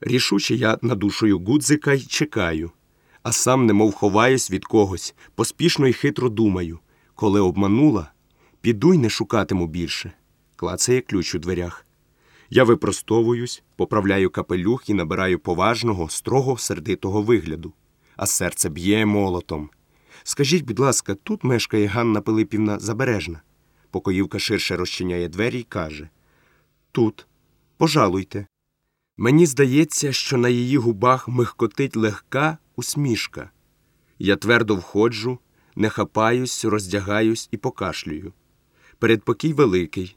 Рішуче я надушую гудзика й чекаю, а сам немов ховаюсь від когось, поспішно й хитро думаю. Коли обманула, піду й не шукатиму більше. Клацає ключ у дверях. Я випростовуюсь, поправляю капелюх і набираю поважного, строго сердитого вигляду, а серце б'є молотом. Скажіть, будь ласка, тут мешкає Ганна Пилипівна Забережна. Покоївка ширше розчиняє двері і каже Тут, пожалуйте. Мені здається, що на її губах михкотить легка усмішка. Я твердо входжу, не хапаюсь, роздягаюсь і покашлюю. Передпокій великий.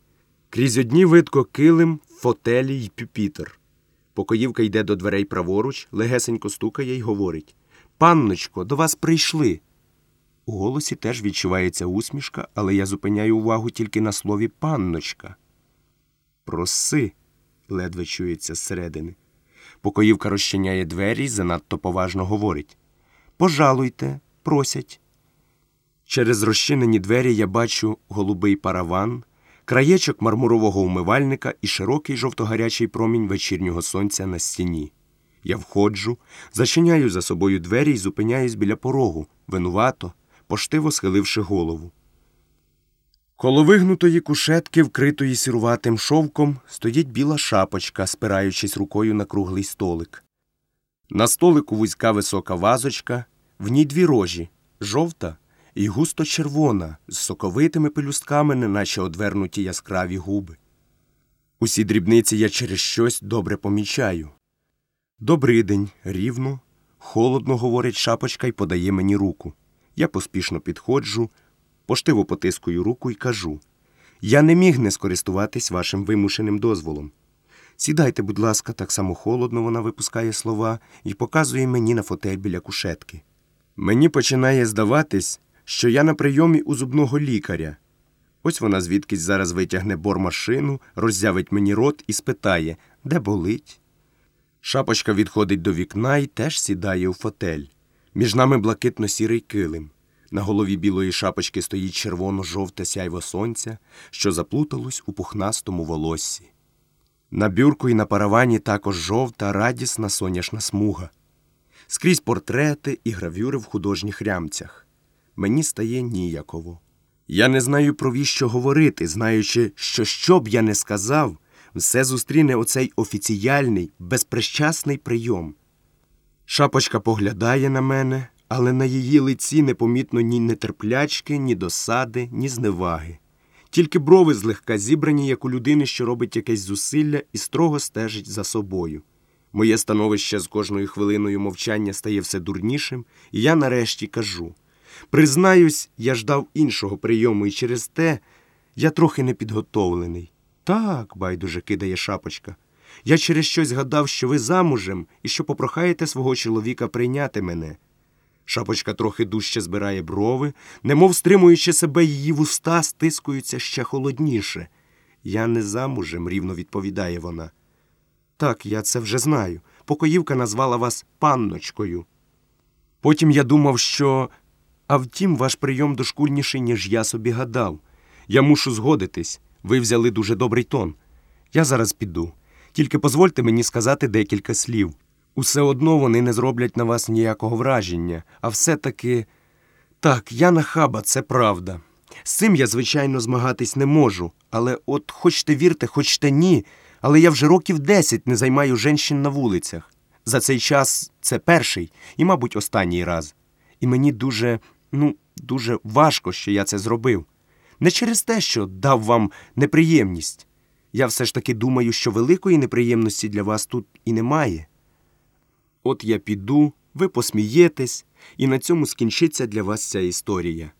Крізь одні видко килим, фотелі й пюпітер. Покоївка йде до дверей праворуч, легесенько стукає й говорить Панночко, до вас прийшли. У голосі теж відчувається усмішка, але я зупиняю увагу тільки на слові панночка. Проси, ледве чується зсередини. Покоївка розчиняє двері й занадто поважно говорить Пожалуйте, просять. Через розчинені двері я бачу голубий параван, краєчок мармурового умивальника і широкий жовтогарячий промінь вечірнього сонця на стіні. Я входжу, зачиняю за собою двері і зупиняюсь біля порогу, винувато, поштиво схиливши голову. Коло вигнутої кушетки, вкритої сіруватим шовком, стоїть біла шапочка, спираючись рукою на круглий столик. На столику вузька висока вазочка, в ній дві рожі жовта і густо червона, з соковитими пелюстками, неначе одвернуті яскраві губи. Усі дрібниці я через щось добре помічаю. Добрий день, рівно, холодно, говорить шапочка і подає мені руку. Я поспішно підходжу, поштиво потискую руку і кажу Я не міг не скористуватись вашим вимушеним дозволом. Сідайте, будь ласка, так само холодно вона випускає слова і показує мені на фотель біля кушетки. Мені починає здаватись, що я на прийомі у зубного лікаря. Ось вона звідкись зараз витягне бормашину, роззявить мені рот і спитає, де болить. Шапочка відходить до вікна і теж сідає у фотель. Між нами блакитно сірий килим. На голові білої шапочки стоїть червоно-жовте сяйво сонця, що заплуталось у пухнастому волоссі. На бюрку і на паравані також жовта, радісна соняшна смуга. Скрізь портрети і гравюри в художніх рямцях. Мені стає ніяково. Я не знаю, про віщо говорити, знаючи, що що б я не сказав, все зустріне оцей офіціальний, безпрещасний прийом. Шапочка поглядає на мене, але на її лиці непомітно ні нетерплячки, ні досади, ні зневаги. Тільки брови злегка зібрані, як у людини, що робить якесь зусилля і строго стежить за собою. Моє становище з кожною хвилиною мовчання стає все дурнішим, і я нарешті кажу признаюсь, я ждав іншого прийому, і через те я трохи непідготовлений. Так, байдуже кидає шапочка. Я через щось гадав, що ви замужем і що попрохаєте свого чоловіка прийняти мене. Шапочка трохи дужче збирає брови, немов стримуючи себе, її вуста стискуються ще холодніше. Я не замужем, рівно відповідає вона. Так, я це вже знаю. Покоївка назвала вас панночкою. Потім я думав, що. А втім, ваш прийом дошкульніший, ніж я собі гадав. Я мушу згодитись. Ви взяли дуже добрий тон. Я зараз піду. Тільки дозвольте мені сказати декілька слів. Усе одно вони не зроблять на вас ніякого враження, а все-таки. Так, я нахаба, це правда. З цим я, звичайно, змагатись не можу, але от хочете вірте, хочете ні, але я вже років десять не займаю женщин на вулицях. За цей час це перший і, мабуть, останній раз. І мені дуже, ну, дуже важко, що я це зробив. Не через те, що дав вам неприємність. Я все ж таки думаю, що великої неприємності для вас тут і немає. От я піду, ви посмієтесь, і на цьому скінчиться для вас ця історія.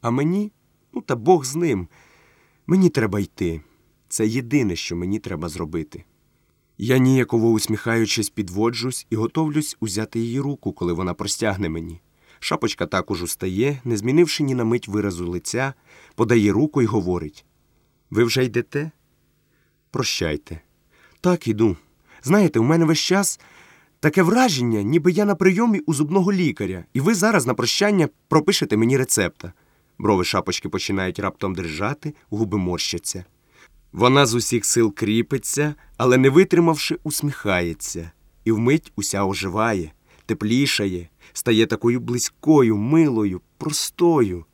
А мені, ну та Бог з ним. Мені треба йти. Це єдине, що мені треба зробити. Я ніяково усміхаючись, підводжусь і готовлюсь узяти її руку, коли вона простягне мені. Шапочка також устає, не змінивши ні на мить виразу лиця, подає руку і говорить Ви вже йдете? Прощайте. Так, іду. Знаєте, у мене весь час таке враження, ніби я на прийомі у зубного лікаря, і ви зараз на прощання пропишете мені рецепта. Брови шапочки починають раптом дрижати, губи морщаться. Вона з усіх сил кріпиться, але, не витримавши, усміхається. і вмить уся оживає, теплішає, стає такою близькою, милою, простою.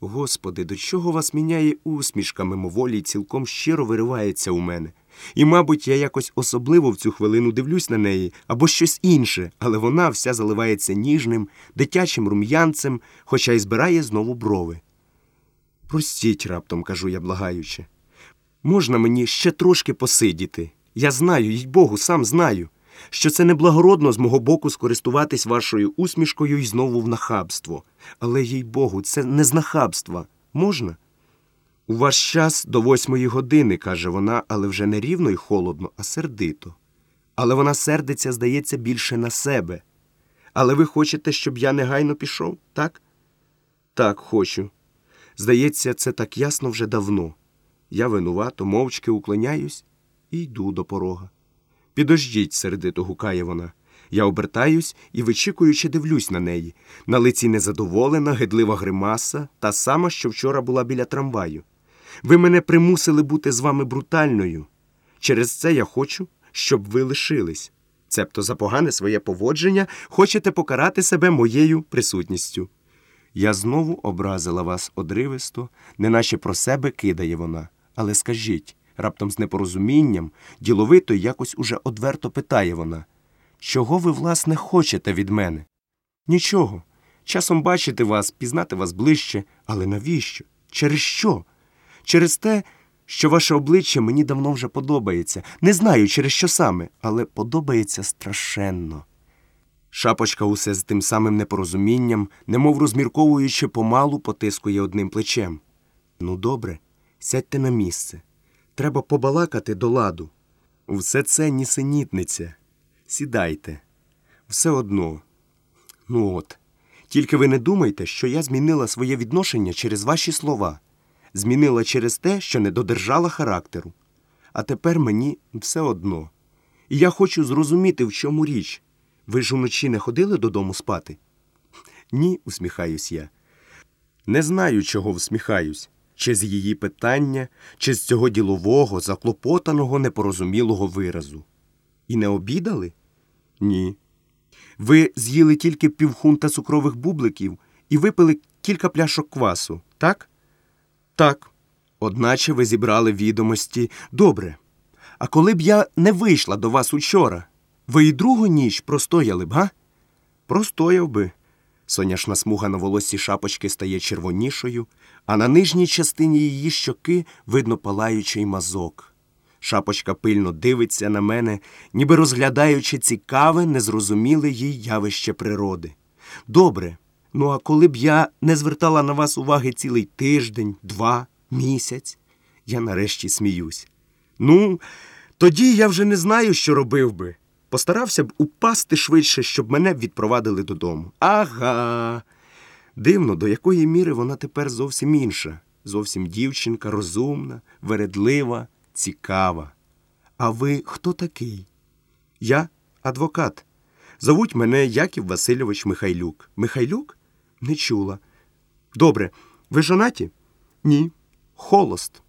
Господи, до чого вас міняє усмішка мимоволі й цілком щиро виривається у мене. І, мабуть, я якось особливо в цю хвилину дивлюсь на неї або щось інше, але вона вся заливається ніжним, дитячим рум'янцем, хоча й збирає знову брови. Простіть, раптом кажу я благаючи. Можна мені ще трошки посидіти? Я знаю, їй Богу, сам знаю, що це неблагородно з мого боку скористуватись вашою усмішкою і знову в нахабство. Але, їй Богу, це не з нахабства. Можна? У ваш час до восьмої години, каже вона, але вже не рівно й холодно, а сердито. Але вона сердиться, здається, більше на себе. Але ви хочете, щоб я негайно пішов, так? Так, хочу. Здається, це так ясно вже давно. Я винувато, мовчки уклоняюсь і йду до порога. Підождіть, сердито гукає вона. Я обертаюсь і, вичікуючи, дивлюсь на неї. На лиці незадоволена, гидлива гримаса, та сама, що вчора була біля трамваю. Ви мене примусили бути з вами брутальною. Через це я хочу, щоб ви лишились. Цебто за погане своє поводження хочете покарати себе моєю присутністю. Я знову образила вас одривисто, неначе про себе кидає вона. Але скажіть, раптом з непорозумінням, діловито якось уже одверто питає вона, чого ви, власне, хочете від мене? Нічого. Часом бачити вас, пізнати вас ближче, але навіщо? Через що? Через те, що ваше обличчя мені давно вже подобається. Не знаю, через що саме, але подобається страшенно. Шапочка усе з тим самим непорозумінням, немов розмірковуючи, помалу потискує одним плечем. Ну, добре, сядьте на місце. Треба побалакати до ладу. Все це нісенітниця. Сідайте. Все одно. Ну от. Тільки ви не думайте, що я змінила своє відношення через ваші слова, змінила через те, що не додержала характеру. А тепер мені все одно. І я хочу зрозуміти, в чому річ. Ви ж уночі не ходили додому спати? Ні, усміхаюсь я. Не знаю, чого всміхаюсь, чи з її питання, чи з цього ділового, заклопотаного, непорозумілого виразу. І не обідали? Ні. Ви з'їли тільки півхунта цукрових бубликів і випили кілька пляшок квасу, так? Так. Одначе ви зібрали відомості добре. А коли б я не вийшла до вас учора, ви і другу ніч простояли б, га? Простояв би. Соняшна смуга на волосі шапочки стає червонішою, а на нижній частині її щоки видно палаючий мазок. Шапочка пильно дивиться на мене, ніби розглядаючи цікаве, незрозуміле їй явище природи. Добре, ну а коли б я не звертала на вас уваги цілий тиждень, два, місяць, я нарешті сміюсь. Ну, тоді я вже не знаю, що робив би. Постарався б упасти швидше, щоб мене відпровадили додому. Ага. Дивно, до якої міри вона тепер зовсім інша. Зовсім дівчинка, розумна, вередлива, цікава. А ви хто такий? Я адвокат. Зовуть мене Яків Васильович Михайлюк. Михайлюк? Не чула. Добре, ви жонаті? Ні. Холост.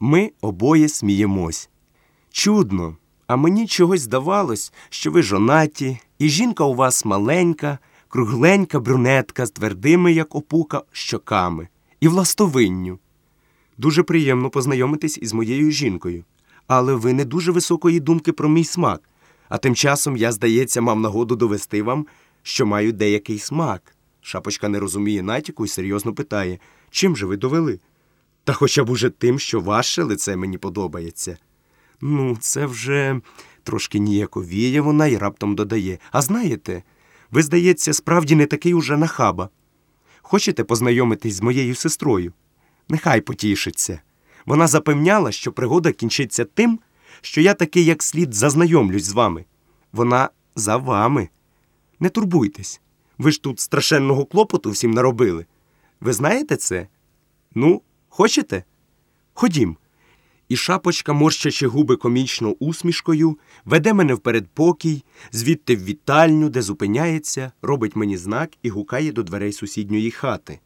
Ми обоє сміємось. Чудно, а мені чогось здавалось, що ви жонаті, і жінка у вас маленька, кругленька брюнетка з твердими, як опука, щоками, і властовинню. Дуже приємно познайомитись із моєю жінкою. Але ви не дуже високої думки про мій смак. А тим часом я, здається, мав нагоду довести вам, що маю деякий смак. Шапочка не розуміє натяку і серйозно питає, чим же ви довели? Та хоча б уже тим, що ваше лице мені подобається. Ну, це вже трошки ніяковіє вона і раптом додає. А знаєте, ви, здається, справді не такий уже нахаба. Хочете познайомитись з моєю сестрою? Нехай потішиться. Вона запевняла, що пригода кінчиться тим, що я таки як слід зазнайомлюсь з вами. Вона за вами. Не турбуйтесь. Ви ж тут страшенного клопоту всім наробили. Ви знаєте це? Ну, хочете? Ходім. І шапочка, морщачи губи комічно усмішкою, веде мене в передпокій, звідти в вітальню, де зупиняється, робить мені знак і гукає до дверей сусідньої хати.